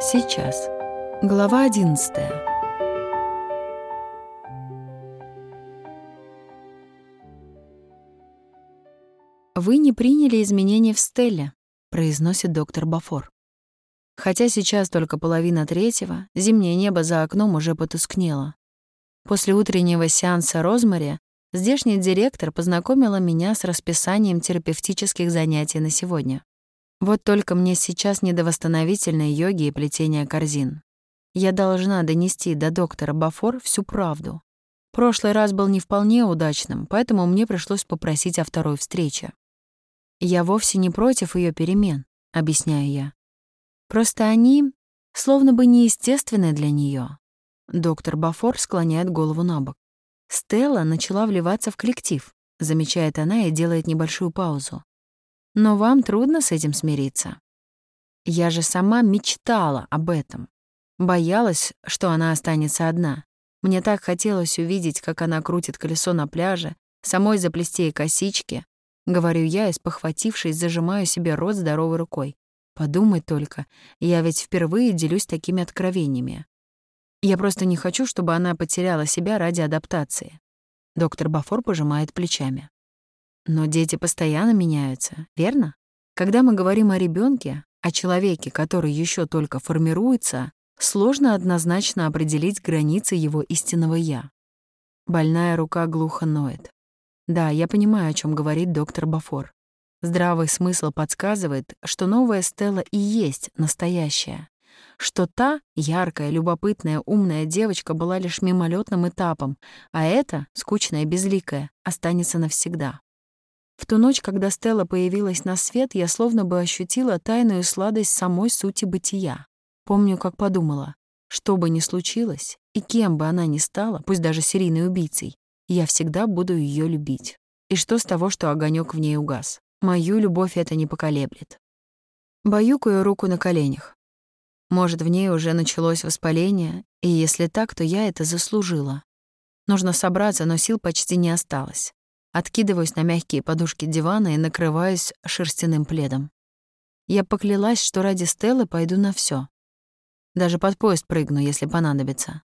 Сейчас. Глава 11. «Вы не приняли изменения в Стелле», — произносит доктор Бафор. Хотя сейчас только половина третьего, зимнее небо за окном уже потускнело. После утреннего сеанса Розмари здешний директор познакомила меня с расписанием терапевтических занятий на сегодня. Вот только мне сейчас не до восстановительной йоги и плетения корзин. Я должна донести до доктора Бафор всю правду. Прошлый раз был не вполне удачным, поэтому мне пришлось попросить о второй встрече. Я вовсе не против ее перемен, объясняю я. Просто они словно бы неестественны для нее. Доктор Бафор склоняет голову на бок. Стелла начала вливаться в коллектив, замечает она и делает небольшую паузу. Но вам трудно с этим смириться. Я же сама мечтала об этом. Боялась, что она останется одна. Мне так хотелось увидеть, как она крутит колесо на пляже, самой заплести ей косички. Говорю я, испохватившись, зажимаю себе рот здоровой рукой. Подумай только, я ведь впервые делюсь такими откровениями. Я просто не хочу, чтобы она потеряла себя ради адаптации. Доктор Бафор пожимает плечами. Но дети постоянно меняются, верно? Когда мы говорим о ребенке, о человеке, который еще только формируется, сложно однозначно определить границы его истинного «я». Больная рука глухо ноет. Да, я понимаю, о чем говорит доктор Бафор. Здравый смысл подсказывает, что новая Стелла и есть настоящая. Что та, яркая, любопытная, умная девочка была лишь мимолетным этапом, а эта, скучная, безликая, останется навсегда. В ту ночь, когда Стелла появилась на свет, я словно бы ощутила тайную сладость самой сути бытия. Помню, как подумала, что бы ни случилось, и кем бы она ни стала, пусть даже серийной убийцей, я всегда буду ее любить. И что с того, что огонек в ней угас? Мою любовь это не поколеблет. Баюкаю руку на коленях. Может, в ней уже началось воспаление, и если так, то я это заслужила. Нужно собраться, но сил почти не осталось. Откидываюсь на мягкие подушки дивана и накрываюсь шерстяным пледом. Я поклялась, что ради Стеллы пойду на все. Даже под поезд прыгну, если понадобится.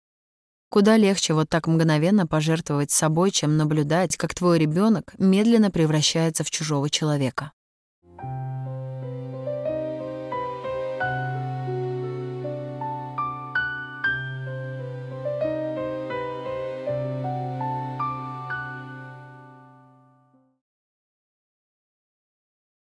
Куда легче вот так мгновенно пожертвовать собой, чем наблюдать, как твой ребенок медленно превращается в чужого человека.